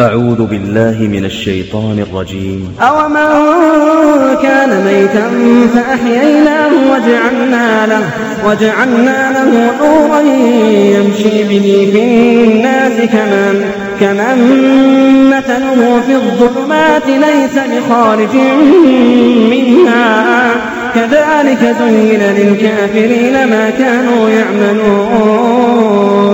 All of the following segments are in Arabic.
أعوذ بالله من الشيطان الرجيم. أومن كان ميتا فأحييناه وجعلنا له, وجعلنا له نورا يمشي به في الناس كمن, كمن مثله في الظلمات ليس بخارج منها. كذلك زين للكافرين ما كانوا يعملون.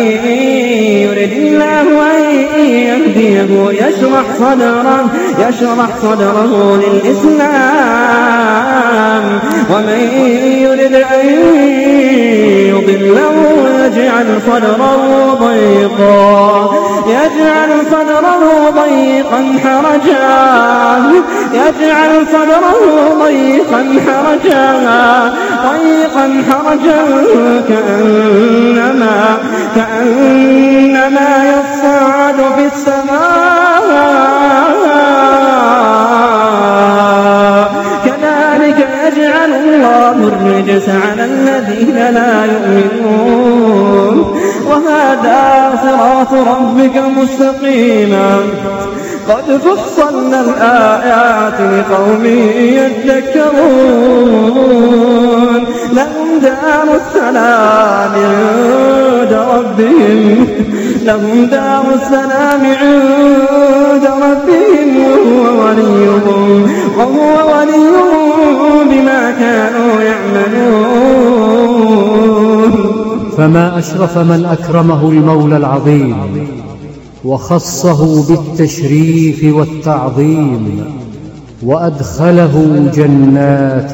يرد الله أن يهديه يشرح صدره يشرح صدره للإسلام. ومن يرد أن يضله يجعل صدره ضيقا. يجعل صدره ضيقا حرجا. يجعل صدره ضيقا حرجا ضيقا حرجا كأنما كأنما يصعد في السماء. كذلك يجعل الله الرجس على الذين لا يؤمنون. وهذا صراط ربك مستقيما. قد فصلنا الآيات لقوم يذكرون. لهم دار السلام عند ربهم. لهم دار السلام عند ربهم وهو وليهم. وهو وليهم بما كانوا يعملون. فما أشرف من أكرمه المولى العظيم. وخصه بالتشريف والتعظيم وأدخله جنات